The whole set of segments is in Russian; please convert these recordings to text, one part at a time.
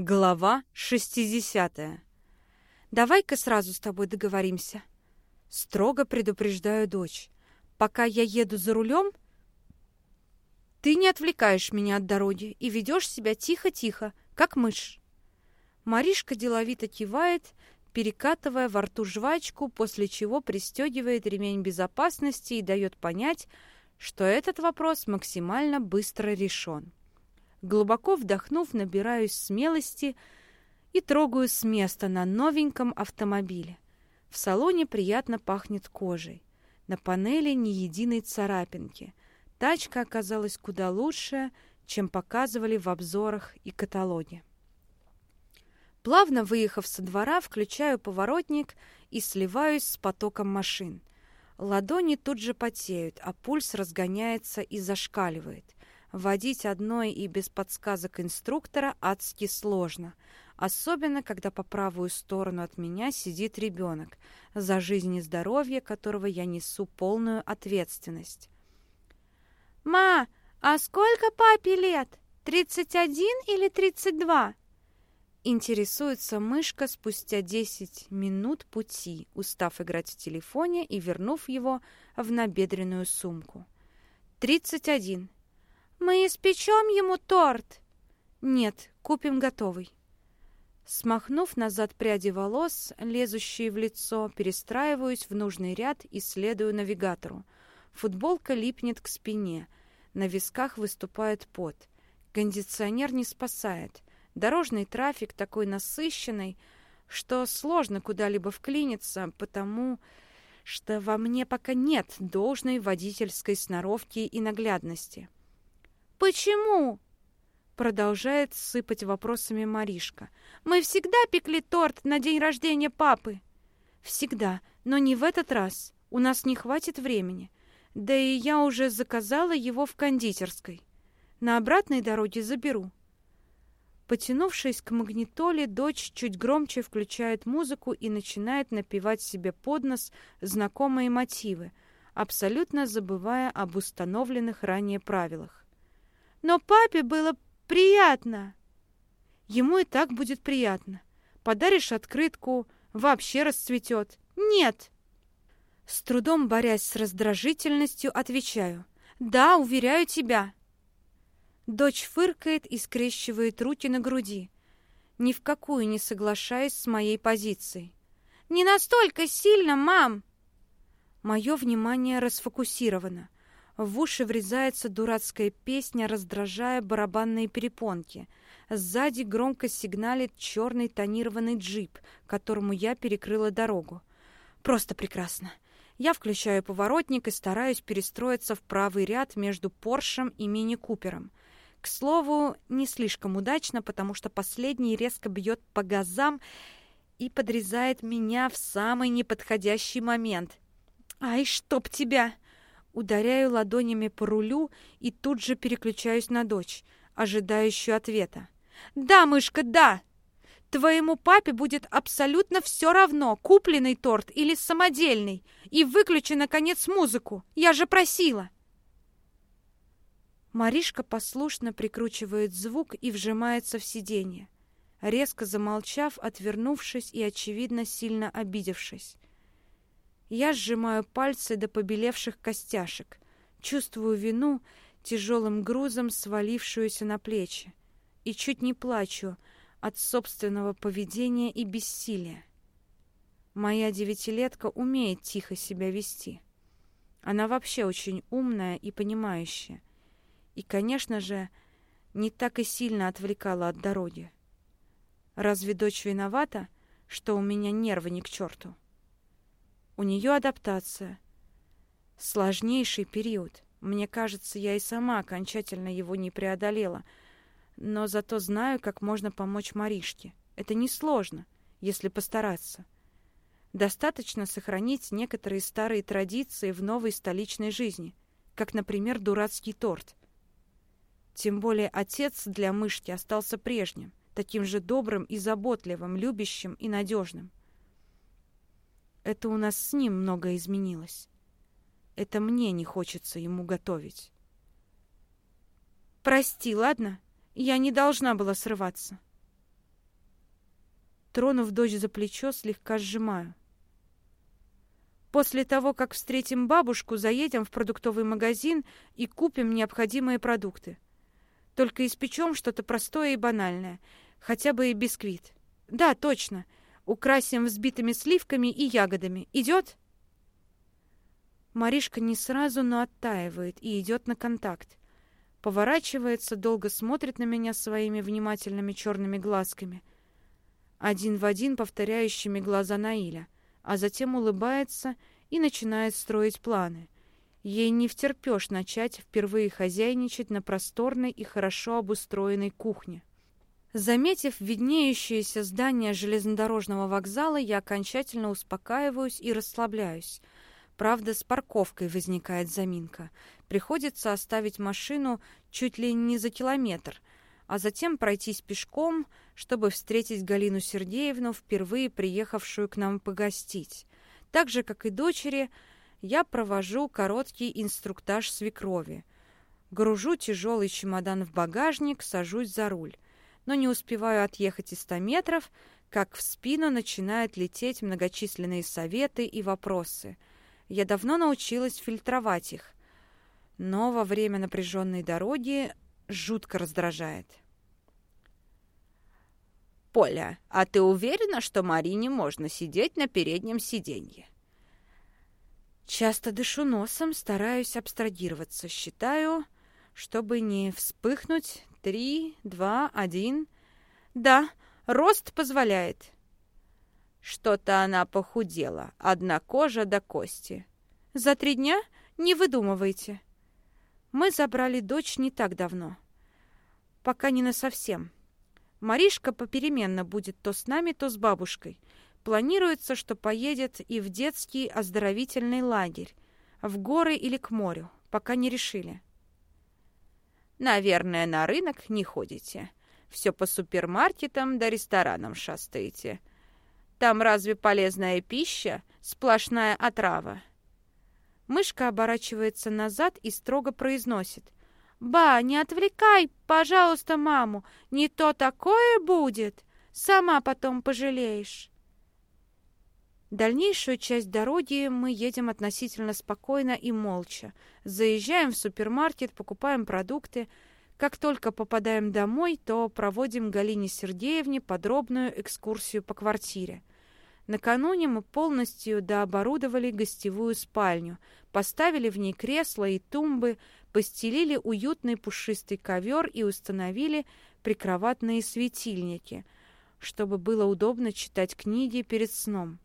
Глава 60. «Давай-ка сразу с тобой договоримся». Строго предупреждаю дочь. «Пока я еду за рулем, ты не отвлекаешь меня от дороги и ведешь себя тихо-тихо, как мышь». Маришка деловито кивает, перекатывая во рту жвачку, после чего пристегивает ремень безопасности и дает понять, что этот вопрос максимально быстро решен. Глубоко вдохнув, набираюсь смелости и трогаю с места на новеньком автомобиле. В салоне приятно пахнет кожей. На панели ни единой царапинки. Тачка оказалась куда лучше, чем показывали в обзорах и каталоге. Плавно выехав со двора, включаю поворотник и сливаюсь с потоком машин. Ладони тут же потеют, а пульс разгоняется и зашкаливает. Водить одной и без подсказок инструктора адски сложно, особенно когда по правую сторону от меня сидит ребенок, за жизнь и здоровье которого я несу полную ответственность. «Ма, а сколько папе лет? Тридцать один или тридцать два?» Интересуется мышка спустя десять минут пути, устав играть в телефоне и вернув его в набедренную сумку. «Тридцать один», «Мы испечем ему торт!» «Нет, купим готовый». Смахнув назад пряди волос, лезущие в лицо, перестраиваюсь в нужный ряд и следую навигатору. Футболка липнет к спине. На висках выступает пот. Кондиционер не спасает. Дорожный трафик такой насыщенный, что сложно куда-либо вклиниться, потому что во мне пока нет должной водительской сноровки и наглядности. «Почему?» Продолжает сыпать вопросами Маришка. «Мы всегда пекли торт на день рождения папы». «Всегда, но не в этот раз. У нас не хватит времени. Да и я уже заказала его в кондитерской. На обратной дороге заберу». Потянувшись к магнитоле, дочь чуть громче включает музыку и начинает напевать себе под нос знакомые мотивы, абсолютно забывая об установленных ранее правилах. Но папе было приятно. Ему и так будет приятно. Подаришь открытку, вообще расцветет. Нет. С трудом борясь с раздражительностью, отвечаю. Да, уверяю тебя. Дочь фыркает и скрещивает руки на груди, ни в какую не соглашаясь с моей позицией. «Не настолько сильно, мам!» Мое внимание расфокусировано. В уши врезается дурацкая песня, раздражая барабанные перепонки. Сзади громко сигналит черный тонированный джип, которому я перекрыла дорогу. Просто прекрасно. Я включаю поворотник и стараюсь перестроиться в правый ряд между Поршем и Мини-Купером. К слову, не слишком удачно, потому что последний резко бьет по газам и подрезает меня в самый неподходящий момент. «Ай, чтоб тебя!» Ударяю ладонями по рулю и тут же переключаюсь на дочь, ожидающую ответа. «Да, мышка, да! Твоему папе будет абсолютно все равно, купленный торт или самодельный. И выключи, наконец, музыку. Я же просила!» Маришка послушно прикручивает звук и вжимается в сиденье, резко замолчав, отвернувшись и, очевидно, сильно обидевшись. Я сжимаю пальцы до побелевших костяшек, чувствую вину, тяжелым грузом свалившуюся на плечи, и чуть не плачу от собственного поведения и бессилия. Моя девятилетка умеет тихо себя вести. Она вообще очень умная и понимающая. И, конечно же, не так и сильно отвлекала от дороги. Разве дочь виновата, что у меня нервы не к черту? У нее адаптация. Сложнейший период. Мне кажется, я и сама окончательно его не преодолела. Но зато знаю, как можно помочь Маришке. Это несложно, если постараться. Достаточно сохранить некоторые старые традиции в новой столичной жизни, как, например, дурацкий торт. Тем более отец для мышки остался прежним, таким же добрым и заботливым, любящим и надежным. Это у нас с ним многое изменилось. Это мне не хочется ему готовить. Прости, ладно? Я не должна была срываться. Тронув дочь за плечо, слегка сжимаю. После того, как встретим бабушку, заедем в продуктовый магазин и купим необходимые продукты. Только испечем что-то простое и банальное, хотя бы и бисквит. Да, точно. Украсим взбитыми сливками и ягодами. Идет? Маришка не сразу, но оттаивает и идет на контакт. Поворачивается, долго смотрит на меня своими внимательными черными глазками, один в один повторяющими глаза Наиля, а затем улыбается и начинает строить планы. Ей не втерпешь начать впервые хозяйничать на просторной и хорошо обустроенной кухне. Заметив виднеющееся здание железнодорожного вокзала, я окончательно успокаиваюсь и расслабляюсь. Правда, с парковкой возникает заминка. Приходится оставить машину чуть ли не за километр, а затем пройтись пешком, чтобы встретить Галину Сергеевну, впервые приехавшую к нам погостить. Так же, как и дочери, я провожу короткий инструктаж свекрови. Гружу тяжелый чемодан в багажник, сажусь за руль. Но не успеваю отъехать и ста метров, как в спину начинают лететь многочисленные советы и вопросы – я давно научилась фильтровать их, но во время напряженной дороги жутко раздражает. «Поля, а ты уверена, что Марине можно сидеть на переднем сиденье?» Часто дышу носом, стараюсь абстрагироваться. Считаю, чтобы не вспыхнуть. Три, два, один. Да, рост позволяет. Что-то она похудела, одна кожа до кости. За три дня не выдумывайте. Мы забрали дочь не так давно. Пока не на совсем. Маришка попеременно будет то с нами, то с бабушкой. Планируется, что поедет и в детский оздоровительный лагерь, в горы или к морю, пока не решили. Наверное, на рынок не ходите. Все по супермаркетам да ресторанам шастаете. Там разве полезная пища? Сплошная отрава. Мышка оборачивается назад и строго произносит. «Ба, не отвлекай, пожалуйста, маму. Не то такое будет. Сама потом пожалеешь». Дальнейшую часть дороги мы едем относительно спокойно и молча. Заезжаем в супермаркет, покупаем продукты. Как только попадаем домой, то проводим Галине Сергеевне подробную экскурсию по квартире. Накануне мы полностью дооборудовали гостевую спальню, поставили в ней кресла и тумбы, постелили уютный пушистый ковер и установили прикроватные светильники, чтобы было удобно читать книги перед сном.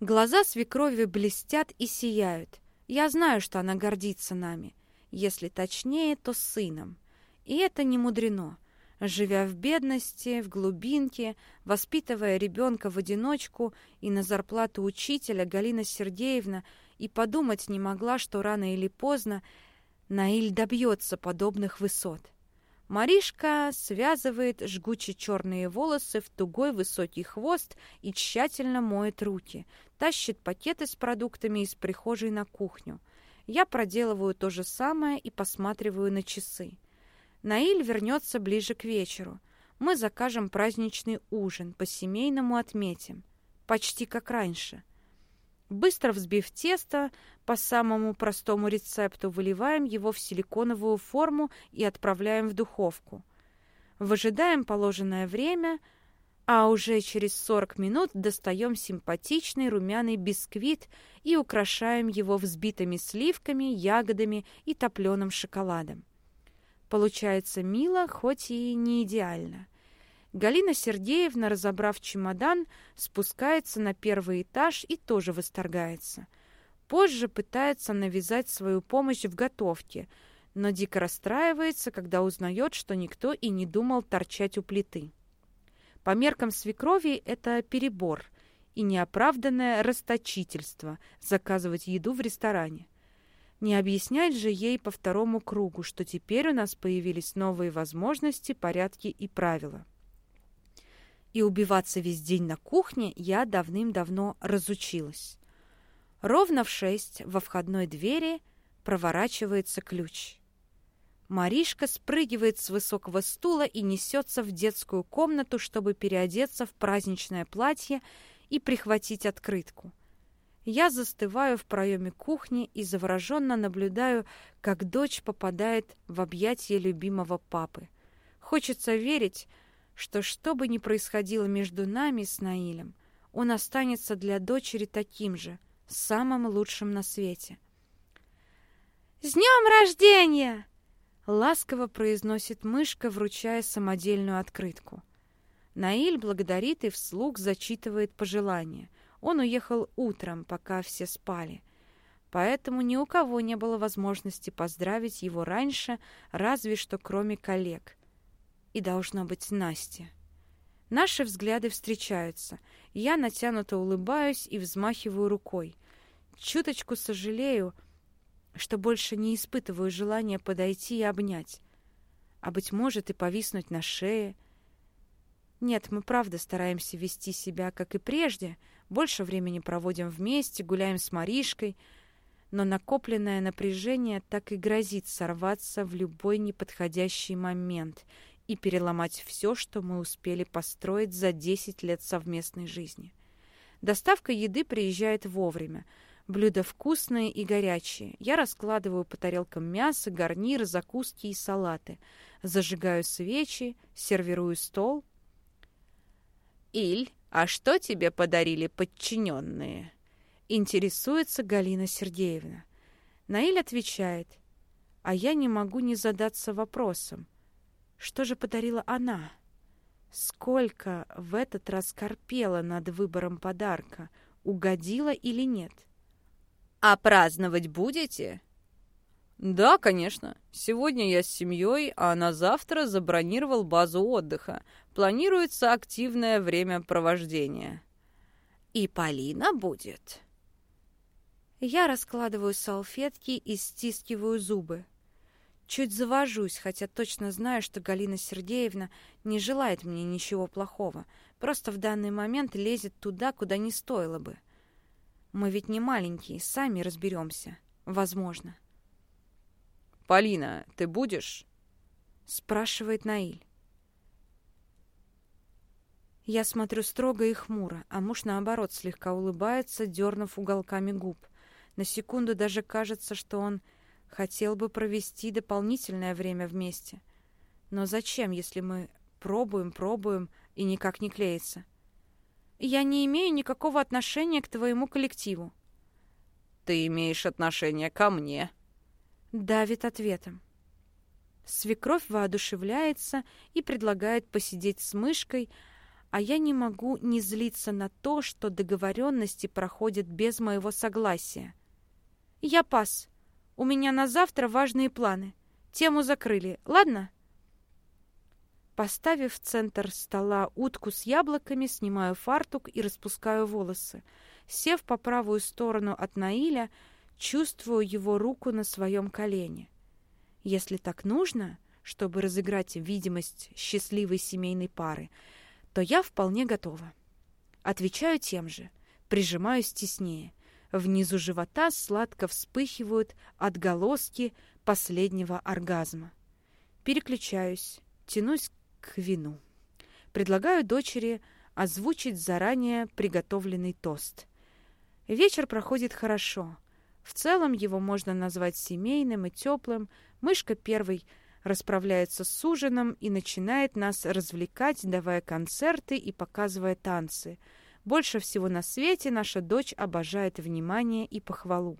Глаза свекрови блестят и сияют. Я знаю, что она гордится нами. Если точнее, то сыном. И это не мудрено — живя в бедности, в глубинке, воспитывая ребенка в одиночку и на зарплату учителя, Галина Сергеевна и подумать не могла, что рано или поздно Наиль добьется подобных высот. Маришка связывает жгучие черные волосы в тугой высокий хвост и тщательно моет руки, тащит пакеты с продуктами из прихожей на кухню. Я проделываю то же самое и посматриваю на часы. Наиль вернется ближе к вечеру. Мы закажем праздничный ужин, по-семейному отметим. Почти как раньше. Быстро взбив тесто, по самому простому рецепту выливаем его в силиконовую форму и отправляем в духовку. Выжидаем положенное время, а уже через 40 минут достаем симпатичный румяный бисквит и украшаем его взбитыми сливками, ягодами и топленым шоколадом. Получается мило, хоть и не идеально. Галина Сергеевна, разобрав чемодан, спускается на первый этаж и тоже восторгается. Позже пытается навязать свою помощь в готовке, но дико расстраивается, когда узнает, что никто и не думал торчать у плиты. По меркам свекрови это перебор и неоправданное расточительство заказывать еду в ресторане. Не объяснять же ей по второму кругу, что теперь у нас появились новые возможности, порядки и правила. И убиваться весь день на кухне я давным-давно разучилась. Ровно в шесть во входной двери проворачивается ключ. Маришка спрыгивает с высокого стула и несется в детскую комнату, чтобы переодеться в праздничное платье и прихватить открытку. Я застываю в проеме кухни и завороженно наблюдаю, как дочь попадает в объятия любимого папы. Хочется верить, что что бы ни происходило между нами с Наилем, он останется для дочери таким же, самым лучшим на свете. «С днем рождения!» — ласково произносит мышка, вручая самодельную открытку. Наиль благодарит и вслух зачитывает пожелания. Он уехал утром, пока все спали. Поэтому ни у кого не было возможности поздравить его раньше, разве что кроме коллег. И должно быть Настя. Наши взгляды встречаются. Я натянуто улыбаюсь и взмахиваю рукой. Чуточку сожалею, что больше не испытываю желания подойти и обнять. А, быть может, и повиснуть на шее. Нет, мы правда стараемся вести себя, как и прежде. Больше времени проводим вместе, гуляем с Маришкой. Но накопленное напряжение так и грозит сорваться в любой неподходящий момент и переломать все, что мы успели построить за 10 лет совместной жизни. Доставка еды приезжает вовремя. Блюда вкусные и горячие. Я раскладываю по тарелкам мясо, гарниры, закуски и салаты. Зажигаю свечи, сервирую стол. «Иль, а что тебе подарили подчиненные?» Интересуется Галина Сергеевна. Наиль отвечает. А я не могу не задаться вопросом. Что же подарила она? Сколько в этот раз корпела над выбором подарка, угодила или нет? «А праздновать будете?» «Да, конечно. Сегодня я с семьей, а на завтра забронировал базу отдыха. Планируется активное времяпровождение». «И Полина будет?» Я раскладываю салфетки и стискиваю зубы. Чуть завожусь, хотя точно знаю, что Галина Сергеевна не желает мне ничего плохого, просто в данный момент лезет туда, куда не стоило бы. Мы ведь не маленькие, сами разберемся. Возможно. «Полина, ты будешь?» — спрашивает Наиль. Я смотрю строго и хмуро, а муж, наоборот, слегка улыбается, дернув уголками губ. На секунду даже кажется, что он Хотел бы провести дополнительное время вместе. Но зачем, если мы пробуем, пробуем и никак не клеится? Я не имею никакого отношения к твоему коллективу. Ты имеешь отношение ко мне. Давит ответом. Свекровь воодушевляется и предлагает посидеть с мышкой, а я не могу не злиться на то, что договоренности проходят без моего согласия. Я пас. У меня на завтра важные планы. Тему закрыли, ладно?» Поставив в центр стола утку с яблоками, снимаю фартук и распускаю волосы. Сев по правую сторону от Наиля, чувствую его руку на своем колене. Если так нужно, чтобы разыграть видимость счастливой семейной пары, то я вполне готова. Отвечаю тем же, прижимаюсь теснее. Внизу живота сладко вспыхивают отголоски последнего оргазма. Переключаюсь, тянусь к вину. Предлагаю дочери озвучить заранее приготовленный тост. Вечер проходит хорошо. В целом его можно назвать семейным и теплым. Мышка первый расправляется с ужином и начинает нас развлекать, давая концерты и показывая танцы – больше всего на свете наша дочь обожает внимание и похвалу.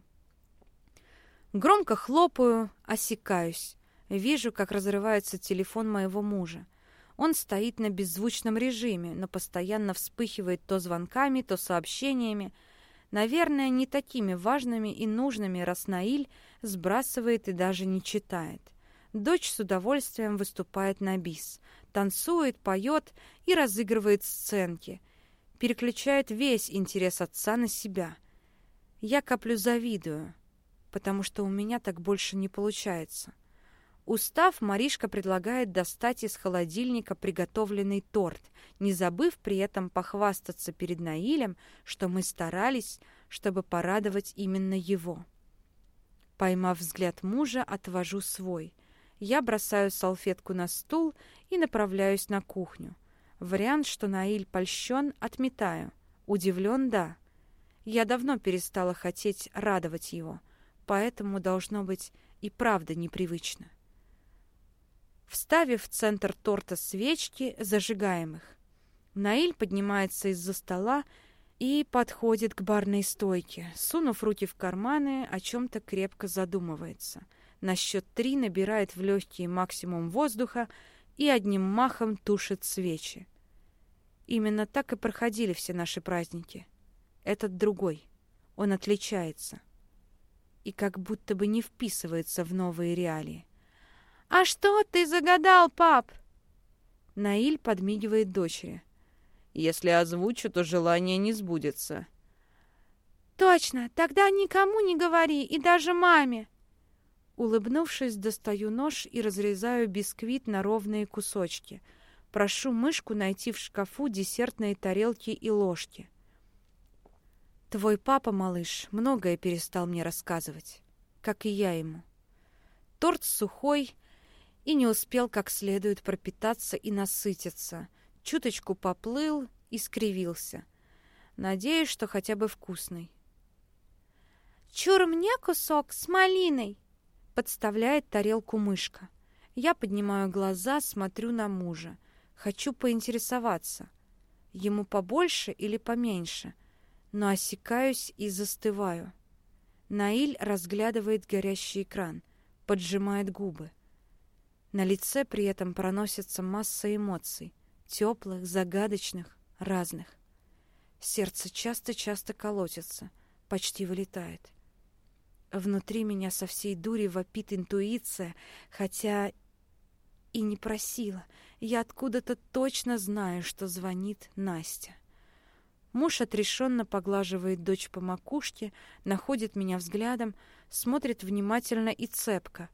Громко хлопаю, осекаюсь. Вижу, как разрывается телефон моего мужа. Он стоит на беззвучном режиме, но постоянно вспыхивает то звонками, то сообщениями. Наверное, не такими важными и нужными, раз Наиль сбрасывает и даже не читает. Дочь с удовольствием выступает на бис. Танцует, поет и разыгрывает сценки переключает весь интерес отца на себя. Я каплю завидую, потому что у меня так больше не получается. Устав, Маришка предлагает достать из холодильника приготовленный торт, не забыв при этом похвастаться перед Наилем, что мы старались, чтобы порадовать именно его. Поймав взгляд мужа, отвожу свой. Я бросаю салфетку на стул и направляюсь на кухню. Вариант, что Наиль польщен, отметаю. Удивлен, да. Я давно перестала хотеть радовать его, поэтому должно быть и правда непривычно. Вставив в центр торта свечки, зажигаем их. Наиль поднимается из-за стола и подходит к барной стойке. Сунув руки в карманы, о чем-то крепко задумывается. На счет три набирает в легкие максимум воздуха и одним махом тушит свечи. Именно так и проходили все наши праздники. Этот другой. Он отличается. И как будто бы не вписывается в новые реалии. «А что ты загадал, пап?» Наиль подмигивает дочери. «Если озвучу, то желание не сбудется». «Точно! Тогда никому не говори, и даже маме!» Улыбнувшись, достаю нож и разрезаю бисквит на ровные кусочки. Прошу мышку найти в шкафу десертные тарелки и ложки. Твой папа, малыш, многое перестал мне рассказывать, как и я ему. Торт сухой и не успел как следует пропитаться и насытиться. Чуточку поплыл и скривился. Надеюсь, что хотя бы вкусный. «Чур мне кусок с малиной!» Подставляет тарелку мышка. Я поднимаю глаза, смотрю на мужа. Хочу поинтересоваться. Ему побольше или поменьше? Но осекаюсь и застываю. Наиль разглядывает горящий экран, поджимает губы. На лице при этом проносится масса эмоций. Теплых, загадочных, разных. Сердце часто-часто колотится, почти вылетает. Внутри меня со всей дури вопит интуиция, хотя и не просила. Я откуда-то точно знаю, что звонит Настя. Муж отрешенно поглаживает дочь по макушке, находит меня взглядом, смотрит внимательно и цепко,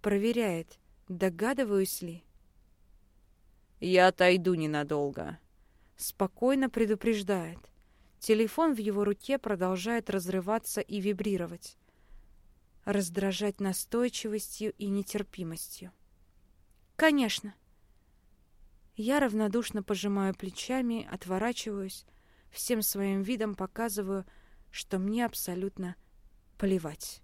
проверяет, догадываюсь ли. «Я отойду ненадолго», — спокойно предупреждает. Телефон в его руке продолжает разрываться и вибрировать раздражать настойчивостью и нетерпимостью. «Конечно». Я равнодушно пожимаю плечами, отворачиваюсь, всем своим видом показываю, что мне абсолютно плевать.